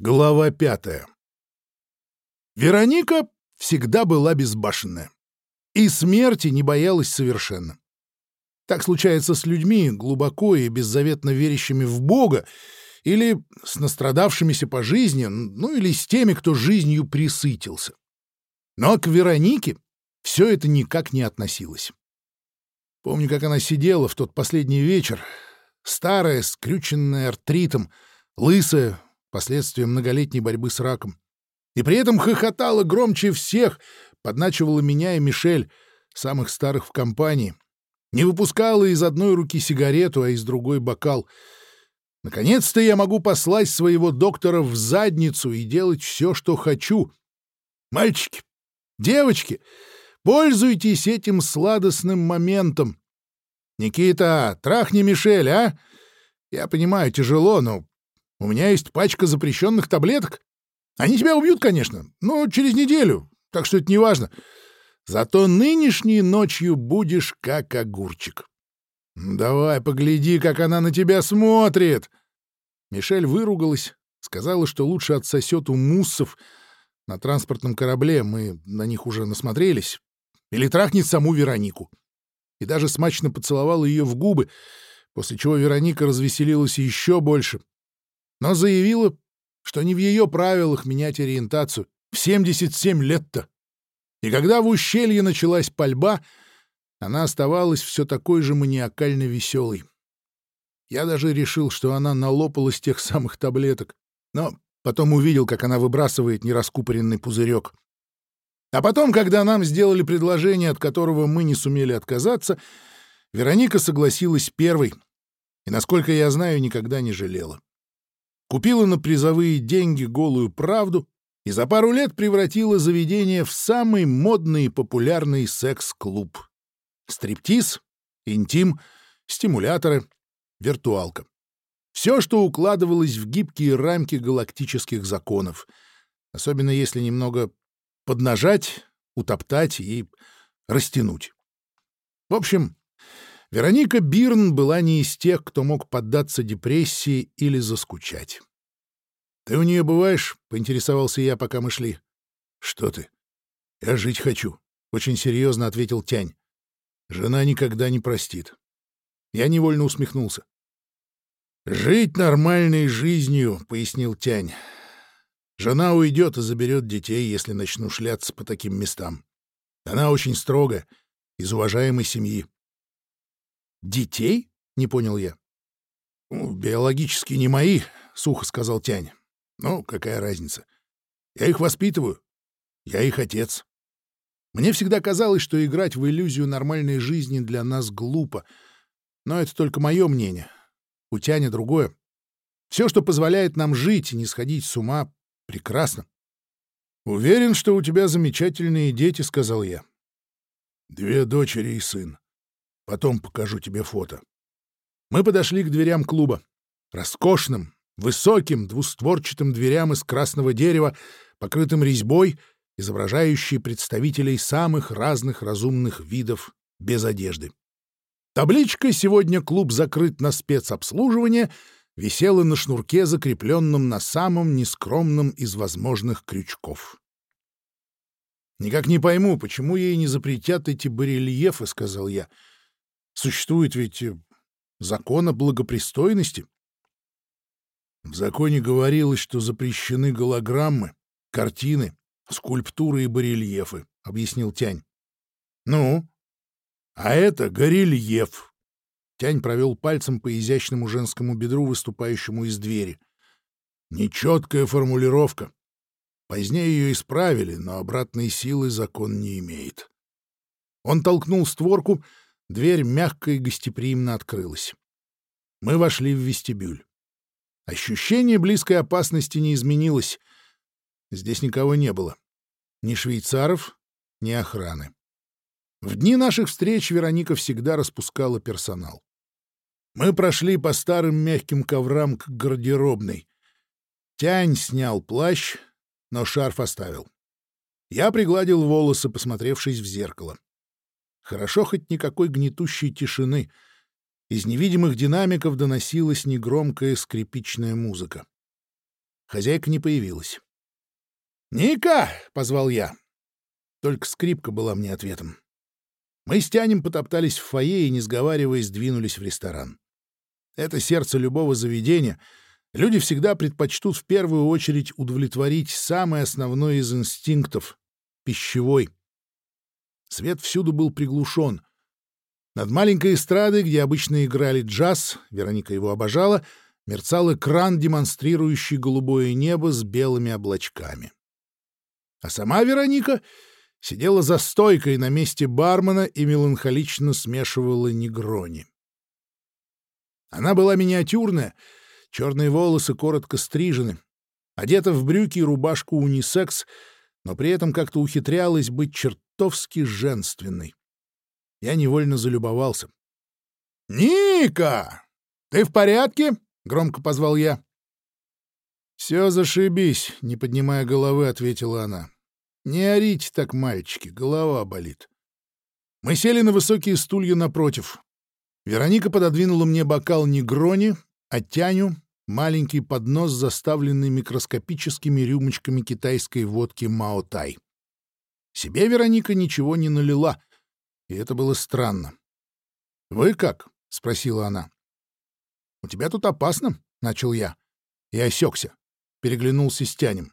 Глава пятая. Вероника всегда была безбашенная. И смерти не боялась совершенно. Так случается с людьми, глубоко и беззаветно верящими в Бога, или с настрадавшимися по жизни, ну или с теми, кто жизнью присытился. Но к Веронике все это никак не относилось. Помню, как она сидела в тот последний вечер, старая, скрюченная артритом, лысая, последствием многолетней борьбы с раком. И при этом хохотала громче всех, подначивала меня и Мишель, самых старых в компании. Не выпускала из одной руки сигарету, а из другой бокал. Наконец-то я могу послать своего доктора в задницу и делать все, что хочу. Мальчики, девочки, пользуйтесь этим сладостным моментом. Никита, трахни Мишель, а? Я понимаю, тяжело, но у меня есть пачка запрещенных таблеток. Они тебя убьют, конечно, но через неделю, так что это не важно. Зато нынешней ночью будешь как огурчик. Давай, погляди, как она на тебя смотрит. Мишель выругалась, сказала, что лучше отсосет у муссов на транспортном корабле, мы на них уже насмотрелись, или трахнет саму Веронику. И даже смачно поцеловала ее в губы, после чего Вероника развеселилась еще больше, но заявила, что не в ее правилах менять ориентацию в 77 лет-то. И когда в ущелье началась пальба, она оставалась все такой же маниакально веселой. Я даже решил, что она налопалась тех самых таблеток, но потом увидел, как она выбрасывает нераскупоренный пузырек. А потом, когда нам сделали предложение, от которого мы не сумели отказаться, Вероника согласилась первой, и, насколько я знаю, никогда не жалела купила на призовые деньги голую правду и за пару лет превратила заведение в самый модный и популярный секс-клуб. Стриптиз, интим, стимуляторы, виртуалка. Все, что укладывалось в гибкие рамки галактических законов, особенно если немного поднажать, утоптать и растянуть. В общем, Вероника Бирн была не из тех, кто мог поддаться депрессии или заскучать. «Ты у нее бываешь?» — поинтересовался я, пока мы шли. «Что ты? Я жить хочу», — очень серьезно ответил Тянь. «Жена никогда не простит». Я невольно усмехнулся. «Жить нормальной жизнью», — пояснил Тянь. «Жена уйдет и заберет детей, если начну шляться по таким местам. Она очень строго, из уважаемой семьи. «Детей?» — не понял я. «Ну, «Биологически не мои», — сухо сказал Тянь. «Ну, какая разница? Я их воспитываю. Я их отец». Мне всегда казалось, что играть в иллюзию нормальной жизни для нас глупо. Но это только мое мнение. У Тяня другое. Все, что позволяет нам жить и не сходить с ума, прекрасно. «Уверен, что у тебя замечательные дети», — сказал я. «Две дочери и сын. Потом покажу тебе фото. Мы подошли к дверям клуба. Роскошным, высоким, двустворчатым дверям из красного дерева, покрытым резьбой, изображающей представителей самых разных разумных видов без одежды. Табличка «Сегодня клуб закрыт на спецобслуживание» висела на шнурке, закрепленном на самом нескромном из возможных крючков. «Никак не пойму, почему ей не запретят эти барельефы», — сказал я. Существует ведь э, закон о благопристойности. В законе говорилось, что запрещены голограммы, картины, скульптуры и барельефы, — объяснил Тянь. — Ну? А это горельеф. Тянь провел пальцем по изящному женскому бедру, выступающему из двери. Нечеткая формулировка. Позднее ее исправили, но обратной силы закон не имеет. Он толкнул створку, Дверь мягко и гостеприимно открылась. Мы вошли в вестибюль. Ощущение близкой опасности не изменилось. Здесь никого не было. Ни швейцаров, ни охраны. В дни наших встреч Вероника всегда распускала персонал. Мы прошли по старым мягким коврам к гардеробной. Тянь снял плащ, но шарф оставил. Я пригладил волосы, посмотревшись в зеркало. Хорошо хоть никакой гнетущей тишины. Из невидимых динамиков доносилась негромкая скрипичная музыка. Хозяйка не появилась. «Ника!» — позвал я. Только скрипка была мне ответом. Мы с Тянем потоптались в фойе и, не сговариваясь, двинулись в ресторан. Это сердце любого заведения. Люди всегда предпочтут в первую очередь удовлетворить самый основной из инстинктов — пищевой. Свет всюду был приглушен. Над маленькой эстрадой, где обычно играли джаз, Вероника его обожала, мерцал экран, демонстрирующий голубое небо с белыми облачками. А сама Вероника сидела за стойкой на месте бармена и меланхолично смешивала негрони. Она была миниатюрная, черные волосы коротко стрижены, одета в брюки и рубашку унисекс, но при этом как-то ухитрялась быть чертовски женственной. Я невольно залюбовался. «Ника! Ты в порядке?» — громко позвал я. «Все зашибись», — не поднимая головы, ответила она. «Не орите так, мальчики, голова болит». Мы сели на высокие стулья напротив. Вероника пододвинула мне бокал негрони, а Тяню — маленький поднос, заставленный микроскопическими рюмочками китайской водки Мао-Тай. Себе Вероника ничего не налила, и это было странно. «Вы как?» — спросила она. «У тебя тут опасно?» — начал я. И осекся, переглянулся с Тянем.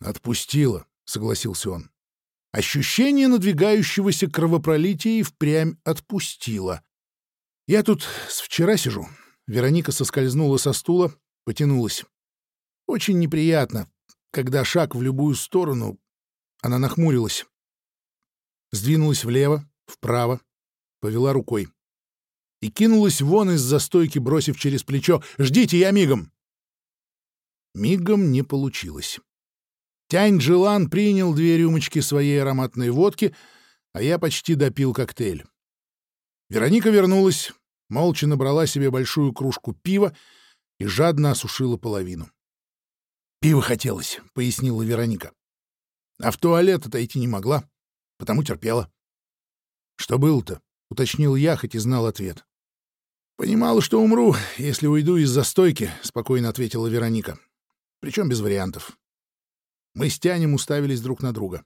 «Отпустила», — согласился он. Ощущение надвигающегося кровопролития и впрямь отпустило. Я тут с вчера сижу. Вероника соскользнула со стула, потянулась. Очень неприятно, когда шаг в любую сторону. Она нахмурилась. Сдвинулась влево, вправо, повела рукой. И кинулась вон из застойки, бросив через плечо «Ждите, я мигом!» Мигом не получилось. Тянь Джилан принял две рюмочки своей ароматной водки, а я почти допил коктейль. Вероника вернулась, молча набрала себе большую кружку пива и жадно осушила половину. «Пиво хотелось», — пояснила Вероника. «А в туалет отойти не могла, потому терпела». «Что было-то?» — уточнил я, хоть и знал ответ. «Понимала, что умру, если уйду из застойки», — спокойно ответила Вероника. «Причем без вариантов». Мы с Тянем уставились друг на друга.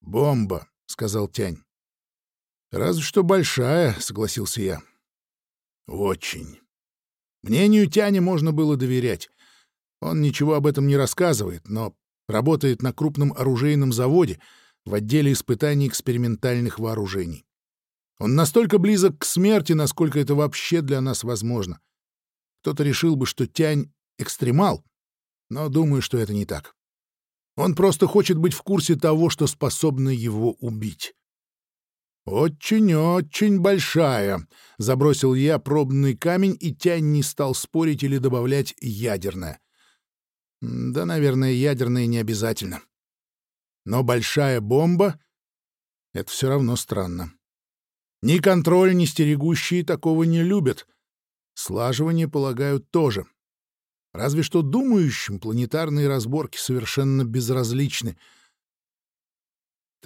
«Бомба», — сказал Тянь. «Разве что большая», — согласился я. «Очень». Мнению Тяни можно было доверять. Он ничего об этом не рассказывает, но работает на крупном оружейном заводе в отделе испытаний экспериментальных вооружений. Он настолько близок к смерти, насколько это вообще для нас возможно. Кто-то решил бы, что Тянь — экстремал, но думаю, что это не так. Он просто хочет быть в курсе того, что способно его убить. «Очень-очень большая», — забросил я пробный камень, и Тянь не стал спорить или добавлять ядерное. Да, наверное, ядерное не обязательно. Но большая бомба — это все равно странно. Ни контроль, ни стерегущие такого не любят. Слаживание, полагают, тоже. Разве что думающим планетарные разборки совершенно безразличны —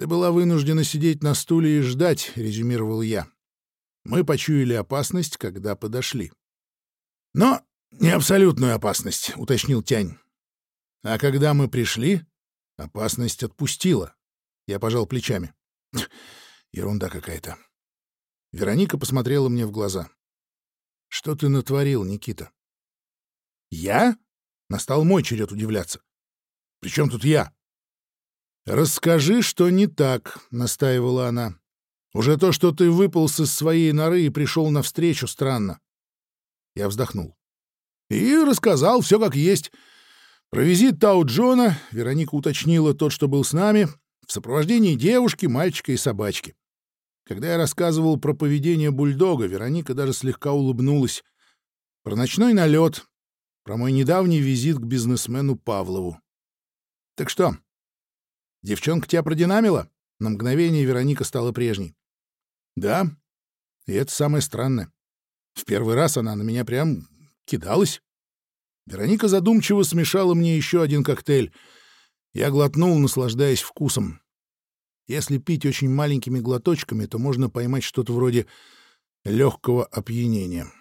«Ты была вынуждена сидеть на стуле и ждать», — резюмировал я. «Мы почуяли опасность, когда подошли». «Но не абсолютную опасность», — уточнил Тянь. «А когда мы пришли, опасность отпустила». Я пожал плечами. Ерунда какая-то. Вероника посмотрела мне в глаза. «Что ты натворил, Никита?» «Я?» — настал мой черед удивляться. «При чем тут я?» «Расскажи, что не так», — настаивала она. «Уже то, что ты выполз из своей норы и пришел навстречу, странно». Я вздохнул. И рассказал все как есть. Про визит Тау Джона Вероника уточнила тот, что был с нами, в сопровождении девушки, мальчика и собачки. Когда я рассказывал про поведение бульдога, Вероника даже слегка улыбнулась. Про ночной налет, про мой недавний визит к бизнесмену Павлову. Так что, Девчонка тебя продинамила? На мгновение Вероника стала прежней. Да, и это самое странное. В первый раз она на меня прям кидалась. Вероника задумчиво смешала мне еще один коктейль. Я глотнул, наслаждаясь вкусом. Если пить очень маленькими глоточками, то можно поймать что-то вроде легкого опьянения.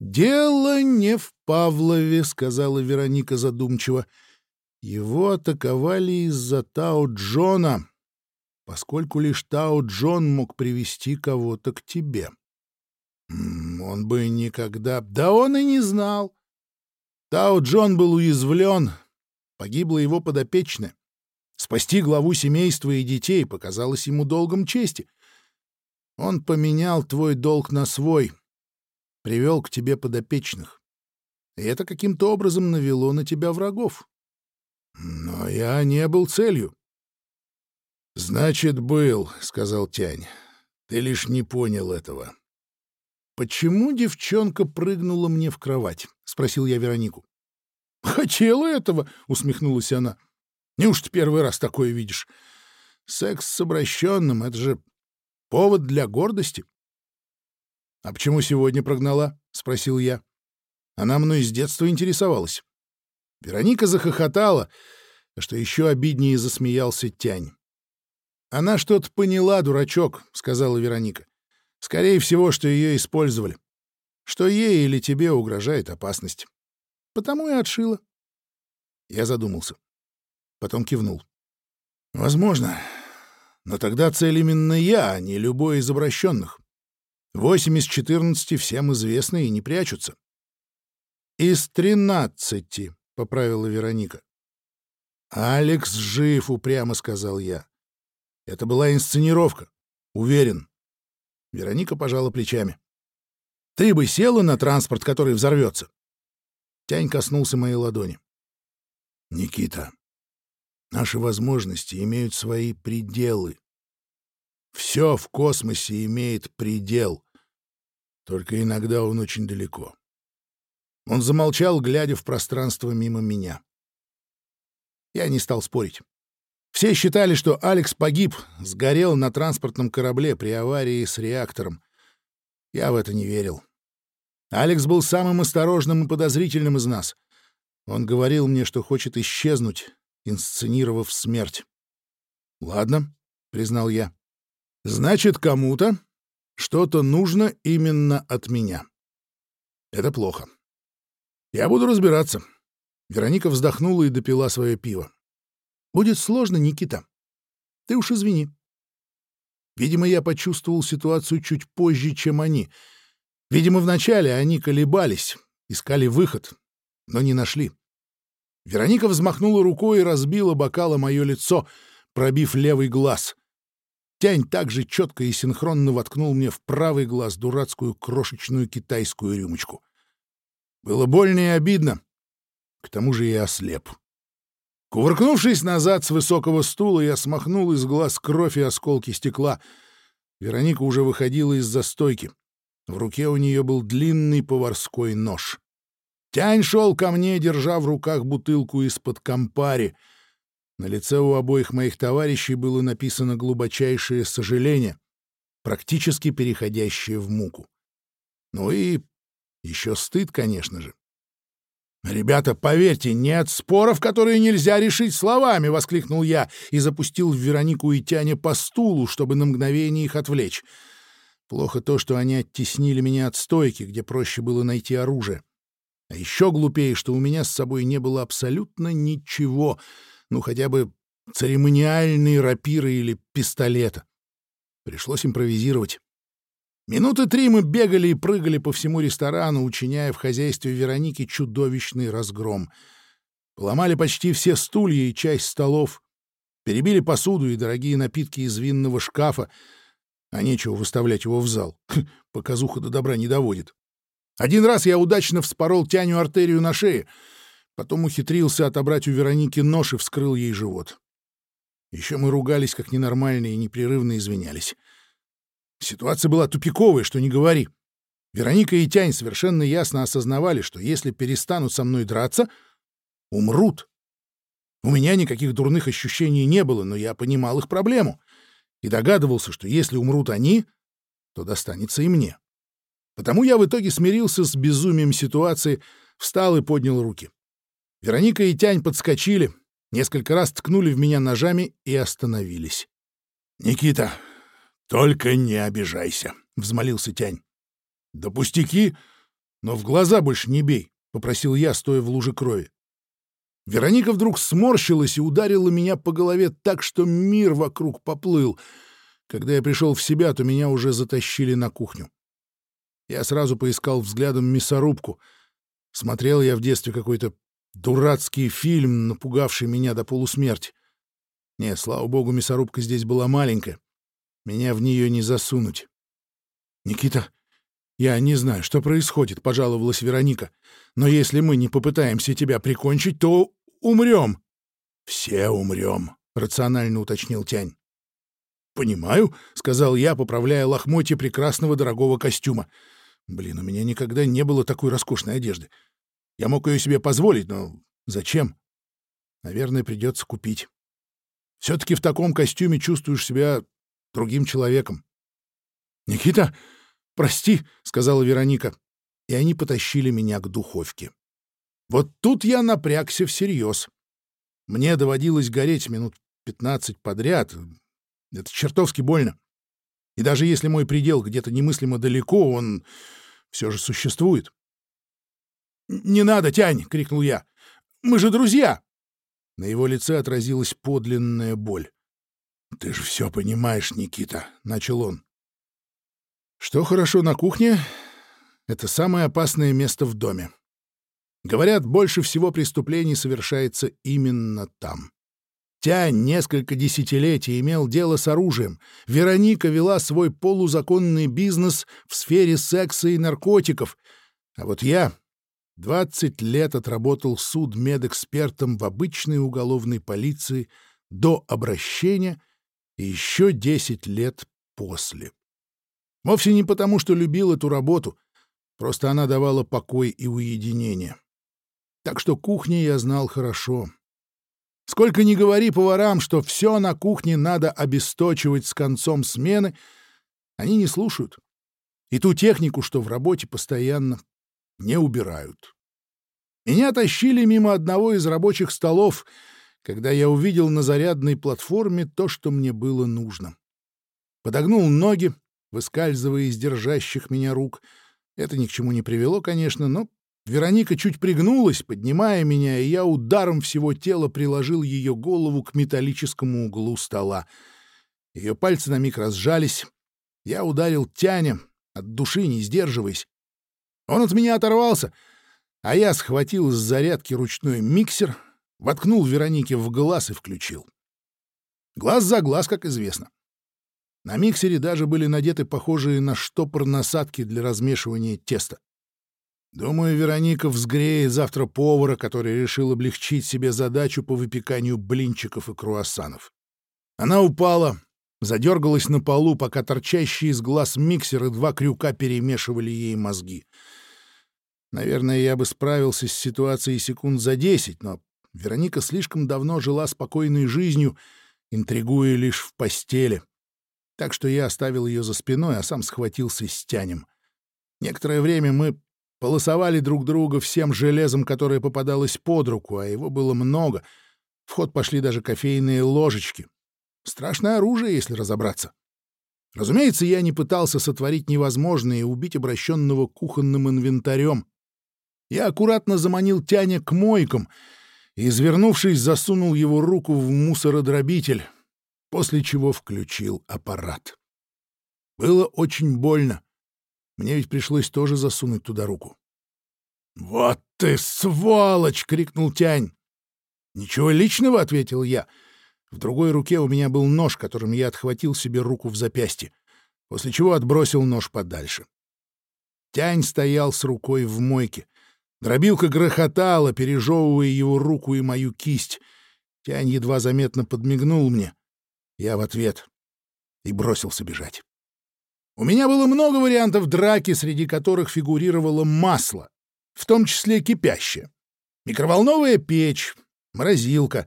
«Дело не в Павлове», — сказала Вероника задумчиво. «Его атаковали из-за Тао Джона, поскольку лишь Тао Джон мог привести кого-то к тебе. Он бы никогда... Да он и не знал. Тао Джон был уязвлен, погибла его подопечная. Спасти главу семейства и детей показалось ему долгом чести. Он поменял твой долг на свой, привел к тебе подопечных. И это каким-то образом навело на тебя врагов. Но я не был целью. — Значит, был, — сказал Тянь. — Ты лишь не понял этого. — Почему девчонка прыгнула мне в кровать? — спросил я Веронику. — Хотела этого, — усмехнулась она. — Неужто первый раз такое видишь? Секс с обращенным — это же повод для гордости. — А почему сегодня прогнала? — спросил я. Она мной с детства интересовалась. Вероника захохотала, а что еще обиднее засмеялся Тянь. «Она что-то поняла, дурачок», — сказала Вероника. «Скорее всего, что ее использовали. Что ей или тебе угрожает опасность. Потому и отшила». Я задумался. Потом кивнул. «Возможно. Но тогда цель именно я, а не любой из обращенных. Восемь из четырнадцати всем известны и не прячутся». «Из тринадцати», — поправила Вероника. «Алекс жив», — упрямо сказал я. Это была инсценировка. Уверен. Вероника пожала плечами. Ты бы села на транспорт, который взорвется. Тянь коснулся моей ладони. Никита, наши возможности имеют свои пределы. Все в космосе имеет предел. Только иногда он очень далеко. Он замолчал, глядя в пространство мимо меня. Я не стал спорить. Все считали, что Алекс погиб, сгорел на транспортном корабле при аварии с реактором. Я в это не верил. Алекс был самым осторожным и подозрительным из нас. Он говорил мне, что хочет исчезнуть, инсценировав смерть. «Ладно», — признал я. «Значит, кому-то что-то нужно именно от меня. Это плохо. Я буду разбираться». Вероника вздохнула и допила свое пиво. Будет сложно, Никита. Ты уж извини. Видимо, я почувствовал ситуацию чуть позже, чем они. Видимо, вначале они колебались, искали выход, но не нашли. Вероника взмахнула рукой и разбила бокала мое лицо, пробив левый глаз. Тянь также четко и синхронно воткнул мне в правый глаз дурацкую крошечную китайскую рюмочку. Было больно и обидно. К тому же я ослеп. Кувыркнувшись назад с высокого стула, я смахнул из глаз кровь и осколки стекла. Вероника уже выходила из застойки. В руке у нее был длинный поварской нож. Тянь шел ко мне, держа в руках бутылку из-под компари. На лице у обоих моих товарищей было написано глубочайшее сожаление, практически переходящее в муку. Ну и еще стыд, конечно же. «Ребята, поверьте, нет споров, которые нельзя решить словами!» — воскликнул я и запустил в Веронику и Тяне по стулу, чтобы на мгновение их отвлечь. Плохо то, что они оттеснили меня от стойки, где проще было найти оружие. А еще глупее, что у меня с собой не было абсолютно ничего, ну хотя бы церемониальные рапиры или пистолета. Пришлось импровизировать. Минуты три мы бегали и прыгали по всему ресторану, учиняя в хозяйстве Вероники чудовищный разгром. Поломали почти все стулья и часть столов, перебили посуду и дорогие напитки из винного шкафа, а нечего выставлять его в зал. Показуха до добра не доводит. Один раз я удачно вспорол тяню артерию на шее, потом ухитрился отобрать у Вероники нож и вскрыл ей живот. Еще мы ругались как ненормальные и непрерывно извинялись. Ситуация была тупиковая, что не говори. Вероника и Тянь совершенно ясно осознавали, что если перестанут со мной драться, умрут. У меня никаких дурных ощущений не было, но я понимал их проблему и догадывался, что если умрут они, то достанется и мне. Потому я в итоге смирился с безумием ситуации, встал и поднял руки. Вероника и Тянь подскочили, несколько раз ткнули в меня ножами и остановились. «Никита, «Только не обижайся», — взмолился Тянь. «Да пустяки. но в глаза больше не бей», — попросил я, стоя в луже крови. Вероника вдруг сморщилась и ударила меня по голове так, что мир вокруг поплыл. Когда я пришел в себя, то меня уже затащили на кухню. Я сразу поискал взглядом мясорубку. Смотрел я в детстве какой-то дурацкий фильм, напугавший меня до полусмерти. Не, слава богу, мясорубка здесь была маленькая. Меня в нее не засунуть. «Никита, я не знаю, что происходит», — пожаловалась Вероника. «Но если мы не попытаемся тебя прикончить, то умрем». «Все умрем», — рационально уточнил Тянь. «Понимаю», — сказал я, поправляя лохмотья прекрасного дорогого костюма. «Блин, у меня никогда не было такой роскошной одежды. Я мог ее себе позволить, но зачем? Наверное, придется купить. Все-таки в таком костюме чувствуешь себя другим человеком». «Никита, прости», — сказала Вероника. И они потащили меня к духовке. Вот тут я напрягся всерьез. Мне доводилось гореть минут пятнадцать подряд, это чертовски больно. И даже если мой предел где-то немыслимо далеко, он все же существует. «Не надо, Тянь!» — крикнул я. «Мы же друзья!» На его лице отразилась подлинная боль. «Ты же все понимаешь, Никита», — начал он. «Что хорошо на кухне — это самое опасное место в доме. Говорят, больше всего преступлений совершается именно там. Тянь несколько десятилетий имел дело с оружием. Вероника вела свой полузаконный бизнес в сфере секса и наркотиков. А вот я 20 лет отработал судмедэкспертом в обычной уголовной полиции до обращения и еще 10 лет после. Вовсе не потому, что любил эту работу, просто она давала покой и уединение. Так что кухни я знал хорошо. Сколько ни говори поварам, что все на кухне надо обесточивать с концом смены, они не слушают. И ту технику, что в работе постоянно не убирают. Меня тащили мимо одного из рабочих столов, когда я увидел на зарядной платформе то, что мне было нужно. Подогнул ноги, выскальзывая из держащих меня рук. Это ни к чему не привело, конечно, но Вероника чуть пригнулась, поднимая меня, и я ударом всего тела приложил ее голову к металлическому углу стола. Ее пальцы на миг разжались. Я ударил Тяня, от души не сдерживаясь. Он от меня оторвался, а я схватил с зарядки ручной миксер, воткнул Веронике в глаз и включил. Глаз за глаз, как известно. На миксере даже были надеты похожие на штопор насадки для размешивания теста. Думаю, Вероника взгреет завтра повара, который решил облегчить себе задачу по выпеканию блинчиков и круассанов. Она упала, задергалась на полу, пока торчащие из глаз миксер и два крюка перемешивали ей мозги. Наверное, я бы справился с ситуацией секунд за десять, но Вероника слишком давно жила спокойной жизнью, интригуя лишь в постели. Так что я оставил ее за спиной, а сам схватился с тянем. Некоторое время мы полосовали друг друга всем железом, которое попадалось под руку, а его было много. В ход пошли даже кофейные ложечки. Страшное оружие, если разобраться. Разумеется, я не пытался сотворить невозможное и убить обращенного кухонным инвентарем. Я аккуратно заманил Тяня к мойкам и, извернувшись, засунул его руку в мусородробитель, после чего включил аппарат. Было очень больно. Мне ведь пришлось тоже засунуть туда руку. «Вот ты сволочь!» — крикнул Тянь. «Ничего личного», — ответил я. В другой руке у меня был нож, которым я отхватил себе руку в запястье, после чего отбросил нож подальше. Тянь стоял с рукой в мойке. Дробилка грохотала, пережевывая его руку и мою кисть. Тянь едва заметно подмигнул мне. Я в ответ и бросился бежать. У меня было много вариантов драки, среди которых фигурировало масло, в том числе кипящее. Микроволновая печь, морозилка,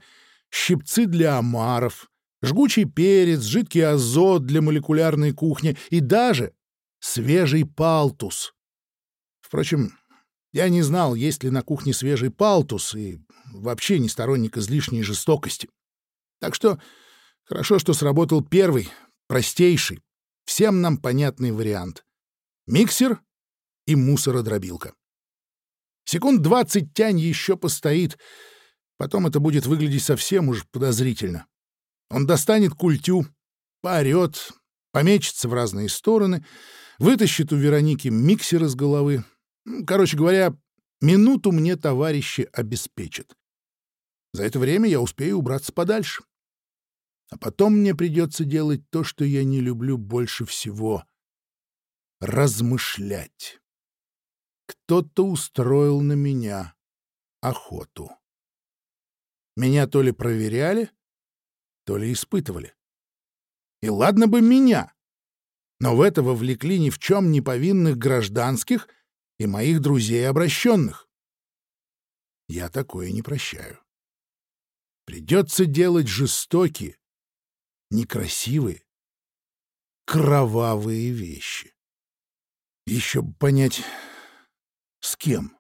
щипцы для омаров, жгучий перец, жидкий азот для молекулярной кухни и даже свежий палтус. Впрочем, я не знал, есть ли на кухне свежий палтус, и вообще не сторонник излишней жестокости. Так что хорошо, что сработал первый, простейший, Всем нам понятный вариант. Миксер и мусородробилка. Секунд двадцать тянь еще постоит. Потом это будет выглядеть совсем уж подозрительно. Он достанет культю, поорет, помечется в разные стороны, вытащит у Вероники миксер из головы. Короче говоря, минуту мне товарищи обеспечат. За это время я успею убраться подальше. А потом мне придется делать то, что я не люблю больше всего — размышлять. Кто-то устроил на меня охоту. Меня то ли проверяли, то ли испытывали. И ладно бы меня, но в это вовлекли ни в чем не повинных гражданских и моих друзей обращенных. Я такое не прощаю. Придется делать жестокие, некрасивые, кровавые вещи. Еще понять, с кем?